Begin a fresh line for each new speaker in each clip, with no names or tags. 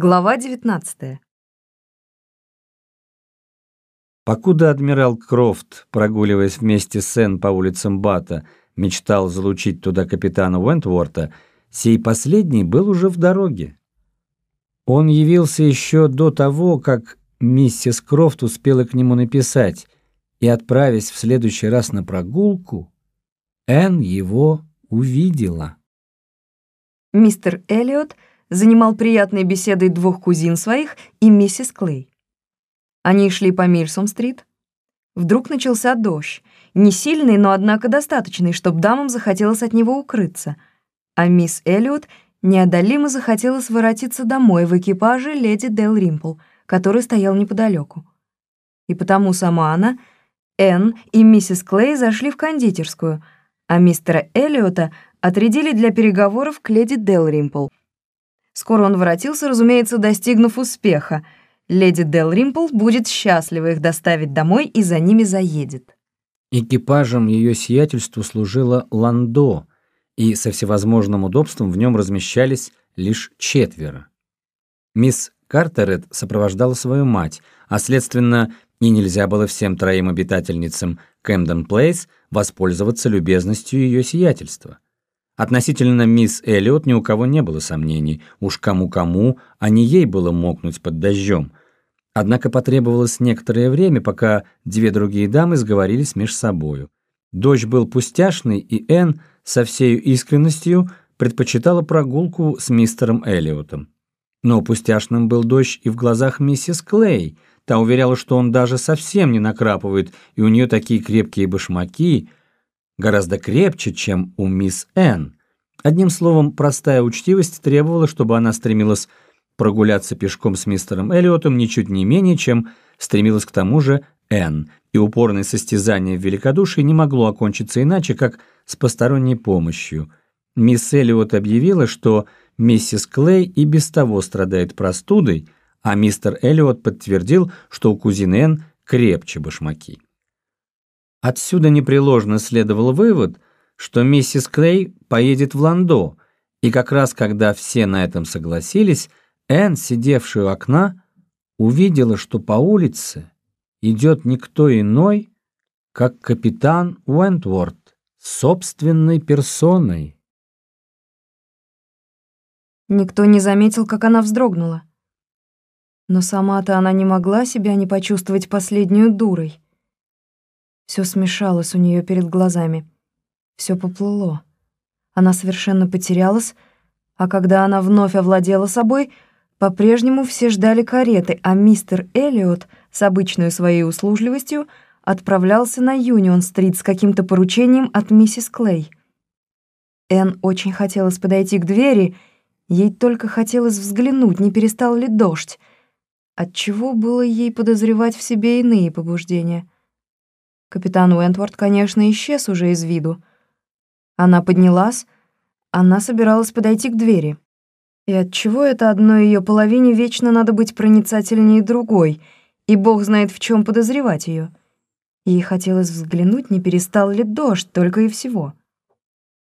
Глава 19.
Покуда адмирал Крофт, прогуливаясь вместе с Энн по улицам Бата, мечтал залучить туда капитана Уэнтворта, сей последний был уже в дороге. Он явился еще до того, как миссис Крофт успела к нему написать, и, отправясь в следующий раз на прогулку, Энн его увидела.
Мистер Эллиот – занимал приятной беседой двух кузин своих и миссис Клей. Они шли по Мильсом-стрит. Вдруг начался дождь, не сильный, но однако достаточный, чтобы дамам захотелось от него укрыться, а мисс Эллиот неодолимо захотелось воротиться домой в экипаже леди Дел Римпл, который стоял неподалеку. И потому сама она, Энн и миссис Клей зашли в кондитерскую, а мистера Эллиота отрядили для переговоров к леди Дел Римпл, Скоро он воротился, разумеется, достигнув успеха. Леди Дел Римпл будет счастлива их доставить домой и за ними заедет.
Экипажем ее сиятельству служила Ландо, и со всевозможным удобством в нем размещались лишь четверо. Мисс Картерет сопровождала свою мать, а, следственно, и нельзя было всем троим обитательницам Кэмден Плейс воспользоваться любезностью ее сиятельства. Относительно мисс Эллиот ни у кого не было сомнений. Уж кому-кому, а не ей было мокнуть под дождем. Однако потребовалось некоторое время, пока две другие дамы сговорились между собою. Дождь был пустяшный, и Энн со всей искренностью предпочитала прогулку с мистером Эллиотом. Но пустяшным был дождь и в глазах миссис Клей. Та уверяла, что он даже совсем не накрапывает, и у нее такие крепкие башмаки, гораздо крепче, чем у мисс Н. Одним словом, простая учтивость требовала, чтобы она стремилась прогуляться пешком с мистером Эллиотом ничуть не менее, чем стремилась к тому же Н. И упорное состязание в великодушии не могло окончиться иначе, как с посторонней помощью. Мисс Эллиот объявила, что миссис Клей и без того страдает простудой, а мистер Эллиот подтвердил, что у кузины Н крепче башмаки. Отсюда непреложно следовал вывод, что миссис Клей поедет в Ландо, и как раз когда все на этом согласились, Энн, сидевшая у окна, увидела, что по улице идет никто иной, как капитан Уэнтворд собственной персоной.
Никто не заметил, как она вздрогнула. Но сама-то она не могла себя не почувствовать последнюю дурой. Все смешалось у нее перед глазами. Все поплыло. Она совершенно потерялась, а когда она вновь овладела собой, по-прежнему все ждали кареты, а мистер Эллиот с обычной своей услужливостью отправлялся на Юнион-стрит с каким-то поручением от миссис Клей. Энн очень хотелось подойти к двери, ей только хотелось взглянуть, не перестал ли дождь. Отчего было ей подозревать в себе иные побуждения — Капитан Уэнтворд, конечно, исчез уже из виду. Она поднялась, она собиралась подойти к двери. И отчего это одной ее половине вечно надо быть проницательнее другой, и бог знает в чем подозревать ее. Ей хотелось взглянуть, не перестал ли дождь, только и всего.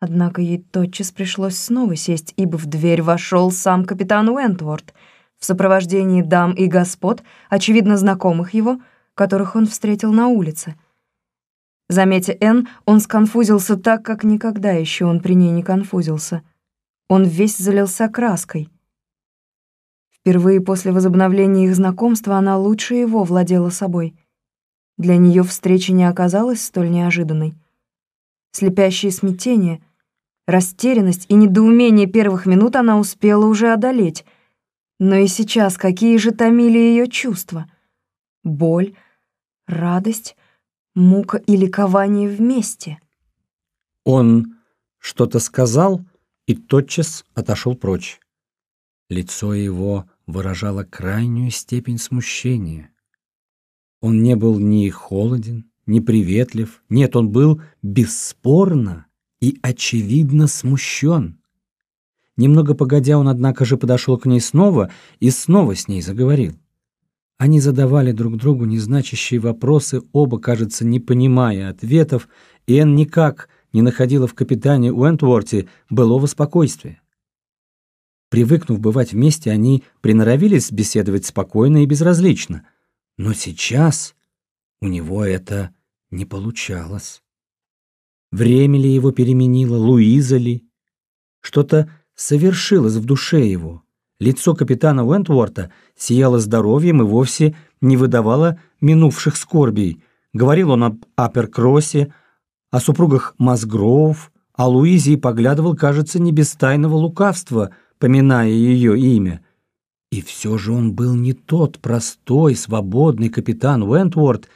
Однако ей тотчас пришлось снова сесть, ибо в дверь вошел сам капитан Уэнтворд в сопровождении дам и господ, очевидно знакомых его, которых он встретил на улице — Заметя Н, он сконфузился так, как никогда еще он при ней не конфузился. Он весь залился краской. Впервые после возобновления их знакомства она лучше его владела собой. Для нее встреча не оказалась столь неожиданной. Слепящее смятение, растерянность и недоумение первых минут она успела уже одолеть. Но и сейчас какие же томили ее чувства? Боль, радость, мука и ликование вместе.
Он что-то сказал и тотчас отошел прочь. Лицо его выражало крайнюю степень смущения. Он не был ни холоден, ни приветлив. Нет, он был бесспорно и очевидно смущен. Немного погодя, он, однако же, подошел к ней снова и снова с ней заговорил. Они задавали друг другу незначащие вопросы, оба, кажется, не понимая ответов, и Энн никак не находила в капитане Уэнтворте былого спокойствия. Привыкнув бывать вместе, они приноровились беседовать спокойно и безразлично. Но сейчас у него это не получалось. Время ли его переменило, Луиза ли? Что-то совершилось в душе его. Лицо капитана Уэнтворта сияло здоровьем и вовсе не выдавало минувших скорбей. Говорил он об Аперкроссе, о супругах Мазгроув, о Луизе и поглядывал, кажется, не без тайного лукавства, поминая ее имя. И все же он был не тот простой, свободный капитан Уэнтворт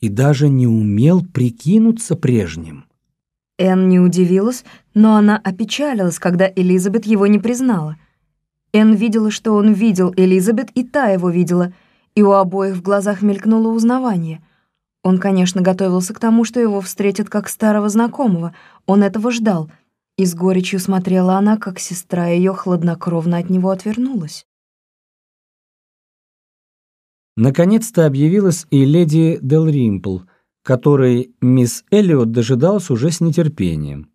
и даже не умел прикинуться прежним.
Энн не удивилась, но она опечалилась, когда Элизабет его не признала. Энн видела, что он видел Элизабет, и та его видела, и у обоих в глазах мелькнуло узнавание. Он, конечно, готовился к тому, что его встретят как старого знакомого, он этого ждал, и с горечью смотрела она, как сестра ее хладнокровно от него отвернулась.
Наконец-то объявилась и леди Делримпл, которой мисс Эллиот дожидалась уже с нетерпением.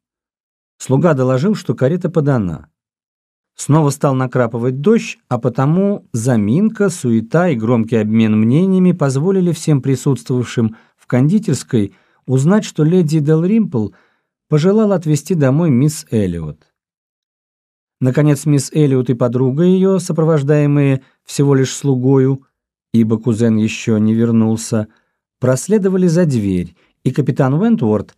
Слуга доложил, что карета подана. Снова стал накрапывать дождь, а потому заминка, суета и громкий обмен мнениями позволили всем присутствовавшим в кондитерской узнать, что леди Делримпл пожелала отвезти домой мисс Эллиот. Наконец мисс Эллиот и подруга ее, сопровождаемые всего лишь слугою, ибо кузен еще не вернулся, проследовали за дверь, и капитан Уэнтворд,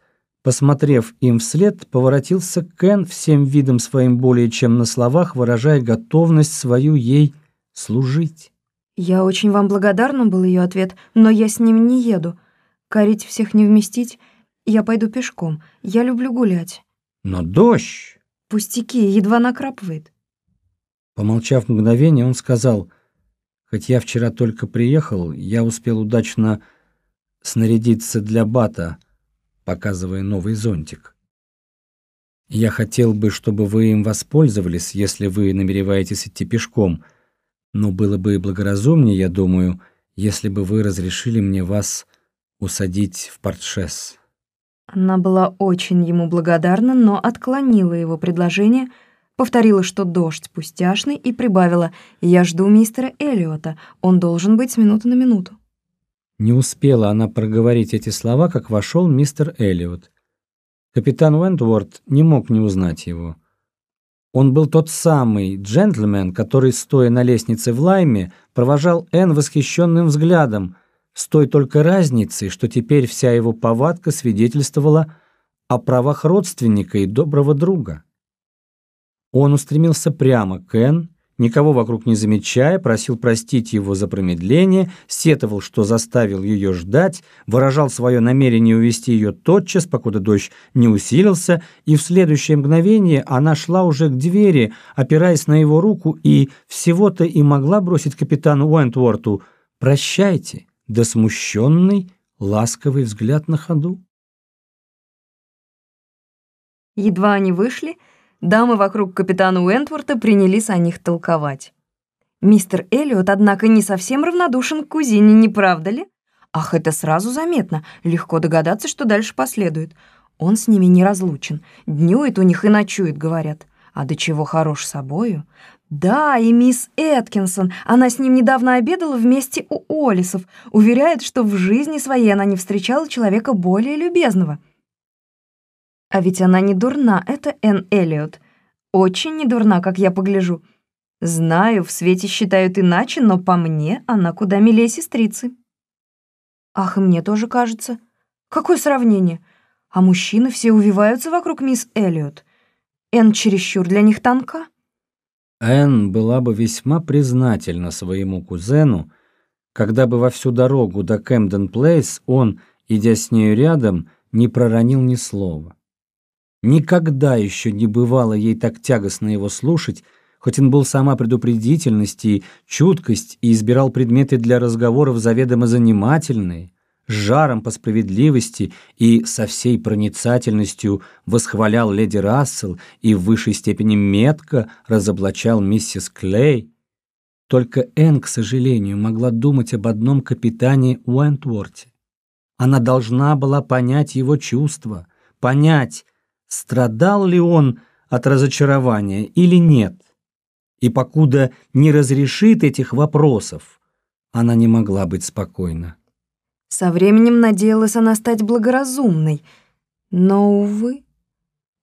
посмотрев им вслед, поворотился Кен всем видом своим более чем на словах, выражая готовность свою ей служить.
«Я очень вам благодарна», — был ее ответ, «но я с ним не еду. Корить всех не вместить, я пойду пешком. Я люблю гулять».
«Но дождь...»
«Пустяки, едва накрапывает».
Помолчав мгновение, он сказал, «Хоть я вчера только приехал, я успел удачно снарядиться для бата, показывая новый зонтик. Я хотел бы, чтобы вы им воспользовались, если вы намереваетесь идти пешком, но было бы благоразумнее, я думаю, если бы вы разрешили мне вас усадить в портшес.
Она была очень ему благодарна, но отклонила его предложение, повторила, что дождь пустяшный, и прибавила «Я жду мистера Эллиота, он должен быть с минуты на минуту».
Не успела она проговорить эти слова, как вошел мистер Эллиот. Капитан Уэнтворд не мог не узнать его. Он был тот самый джентльмен, который, стоя на лестнице в Лайме, провожал Энн восхищенным взглядом, с той только разницей, что теперь вся его повадка свидетельствовала о правах родственника и доброго друга. Он устремился прямо к Энн, никого вокруг не замечая, просил простить его за промедление, сетовал, что заставил ее ждать, выражал свое намерение увести ее тотчас, покуда дождь не усилился, и в следующее мгновение она шла уже к двери, опираясь на его руку, и всего-то и могла бросить капитану Уэнтворту «Прощайте», да смущенный, ласковый взгляд на ходу.
Едва они вышли, Дамы вокруг капитана Уэнтворта принялись о них толковать. Мистер Эллиот, однако, не совсем равнодушен к кузине, не правда ли? Ах, это сразу заметно. Легко догадаться, что дальше последует. Он с ними неразлучен. Днюет у них и ночует, говорят. А до чего хорош собою? Да, и мисс Эткинсон. Она с ним недавно обедала вместе у Олисов. Уверяет, что в жизни своей она не встречала человека более любезного. А ведь она не дурна, это Энн Эллиот. Очень не дурна, как я погляжу. Знаю, в свете считают иначе, но по мне она куда милее сестрицы. Ах, и мне тоже кажется. Какое сравнение? А мужчины все увиваются вокруг мисс Эллиот. Энн чересчур для них тонка.
Энн была бы весьма признательна своему кузену, когда бы во всю дорогу до Кэмден-Плейс он, идя с нею рядом, не проронил ни слова. Никогда еще не бывало ей так тягостно его слушать, хоть он был сама предупредительность и чуткость и избирал предметы для разговоров заведомо занимательные, с жаром по справедливости и со всей проницательностью восхвалял леди Рассел и в высшей степени метко разоблачал миссис Клей. Только Энн, к сожалению, могла думать об одном капитане Уэнтворте. Она должна была понять его чувства, понять, страдал ли он от разочарования или нет. И покуда не разрешит этих вопросов, она не могла быть спокойна.
Со временем надеялась она стать благоразумной, но, увы,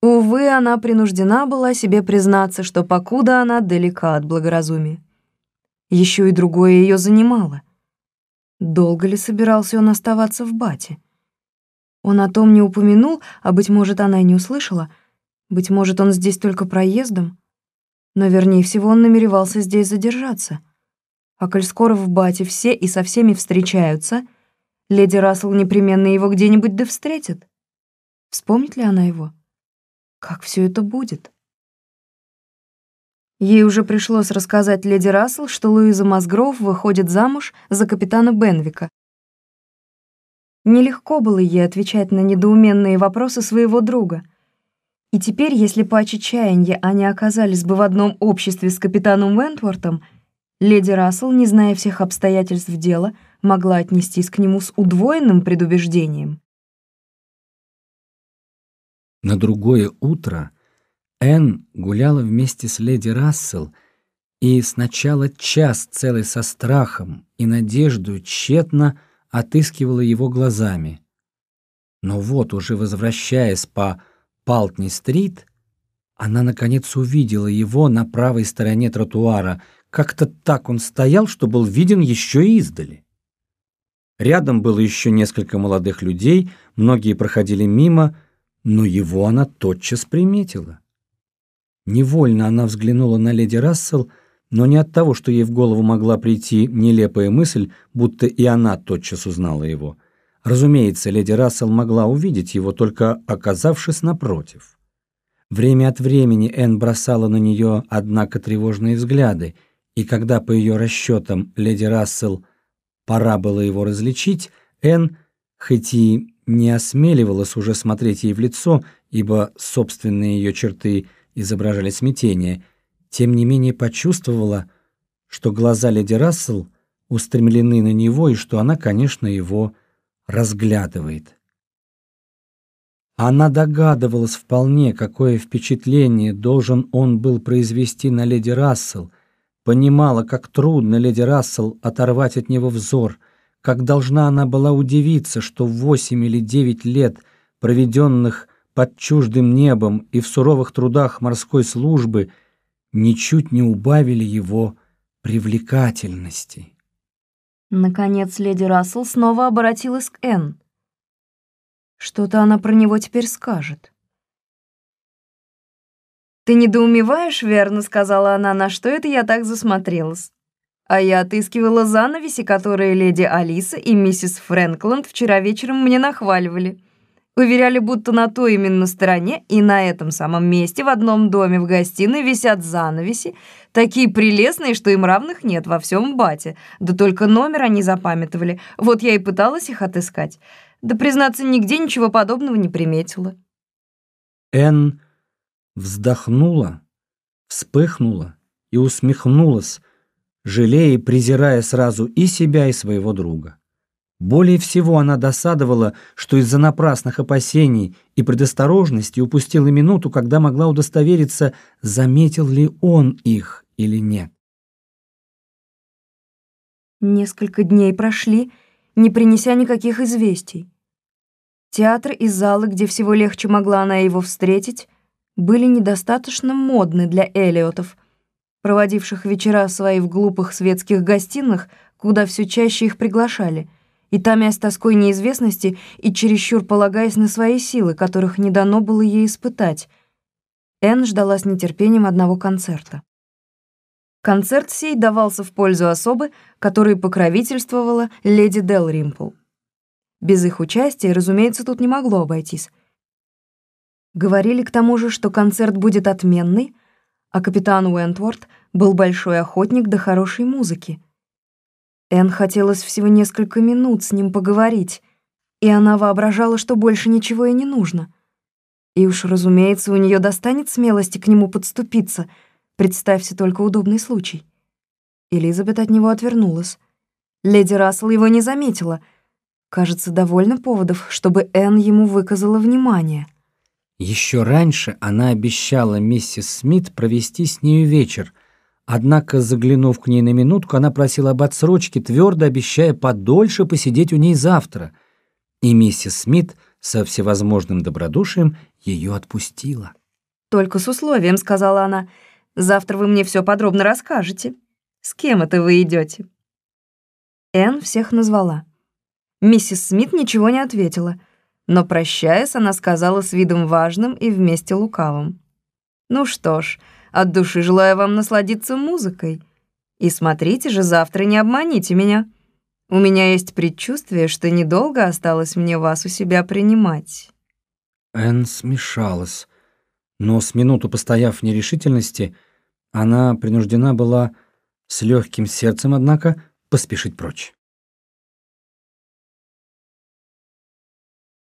увы, она принуждена была себе признаться, что покуда она далека от благоразумия. Еще и другое ее занимало. Долго ли собирался он оставаться в бате? Он о том не упомянул, а, быть может, она и не услышала. Быть может, он здесь только проездом. Но, вернее всего, он намеревался здесь задержаться. А коль скоро в бате все и со всеми встречаются, леди Рассел непременно его где-нибудь да встретит. Вспомнит ли она его? Как все это будет? Ей уже пришлось рассказать леди Рассел, что Луиза Мазгров выходит замуж за капитана Бенвика, Нелегко было ей отвечать на недоуменные вопросы своего друга. И теперь, если по отчаянию они оказались бы в одном обществе с капитаном Вентвортом, леди Рассел, не зная всех обстоятельств дела, могла отнестись к нему с удвоенным предубеждением.
На другое утро Энн гуляла вместе с леди Рассел и сначала час целый со страхом и надеждой тщетно отыскивала его глазами. Но вот, уже возвращаясь по Палтни-стрит, она наконец увидела его на правой стороне тротуара. Как-то так он стоял, что был виден еще издали. Рядом было еще несколько молодых людей, многие проходили мимо, но его она тотчас приметила. Невольно она взглянула на леди Рассел — но не от того, что ей в голову могла прийти нелепая мысль, будто и она тотчас узнала его. Разумеется, леди Рассел могла увидеть его, только оказавшись напротив. Время от времени Энн бросала на нее, однако, тревожные взгляды, и когда, по ее расчетам, леди Рассел пора было его различить, Энн, хоть и не осмеливалась уже смотреть ей в лицо, ибо собственные ее черты изображали смятение – тем не менее почувствовала, что глаза леди Рассел устремлены на него и что она, конечно, его разглядывает. Она догадывалась вполне, какое впечатление должен он был произвести на леди Рассел, понимала, как трудно леди Рассел оторвать от него взор, как должна она была удивиться, что в восемь или девять лет, проведенных под чуждым небом и в суровых трудах морской службы, ничуть не убавили его привлекательности.
Наконец леди Рассел снова обратилась к Энн. Что-то она про него теперь скажет. «Ты недоумеваешь, верно?» — сказала она, на что это я так засмотрелась. А я отыскивала занавеси, которые леди Алиса и миссис Фрэнкланд вчера вечером мне нахваливали. Уверяли, будто на той именно стороне и на этом самом месте в одном доме в гостиной висят занавеси, такие прелестные, что им равных нет во всем бате. Да только номер они запамятовали. Вот я и пыталась их отыскать. Да, признаться, нигде ничего подобного не приметила.
Энн вздохнула, вспыхнула и усмехнулась, жалея и презирая сразу и себя, и своего друга. Более всего она досадовала, что из-за напрасных опасений и предосторожности упустила минуту, когда могла удостовериться, заметил ли он их или нет.
Несколько дней прошли, не принеся никаких известий. Театр и залы, где всего легче могла она его встретить, были недостаточно модны для элиотов, проводивших вечера свои в глупых светских гостиных, куда все чаще их приглашали — и томясь тоской неизвестности и чересчур полагаясь на свои силы, которых не дано было ей испытать. Энн ждала с нетерпением одного концерта. Концерт сей давался в пользу особы, которой покровительствовала леди Делримпл. Без их участия, разумеется, тут не могло обойтись. Говорили к тому же, что концерт будет отменный, а капитан Уэнтворд был большой охотник до хорошей музыки — Эн хотелось всего несколько минут с ним поговорить, и она воображала, что больше ничего и не нужно. И уж, разумеется, у нее достанет смелости к нему подступиться, представься только удобный случай. Элизабет от него отвернулась. Леди Рассел его не заметила. Кажется, довольно поводов, чтобы Энн ему выказала внимание.
Еще раньше она обещала миссис Смит провести с нею вечер, Однако, заглянув к ней на минутку, она просила об отсрочке, твердо обещая подольше посидеть у ней завтра. И миссис Смит со всевозможным добродушием ее отпустила.
«Только с условием», — сказала она. «Завтра вы мне все подробно расскажете. С кем это вы идете?» Энн всех назвала. Миссис Смит ничего не ответила, но, прощаясь, она сказала с видом важным и вместе лукавым. «Ну что ж, от души желаю вам насладиться музыкой. И смотрите же, завтра не обманите меня. У меня есть предчувствие, что недолго осталось мне вас у себя принимать».
Энн смешалась, но с минуту постояв в нерешительности, она принуждена была с легким сердцем, однако, поспешить прочь.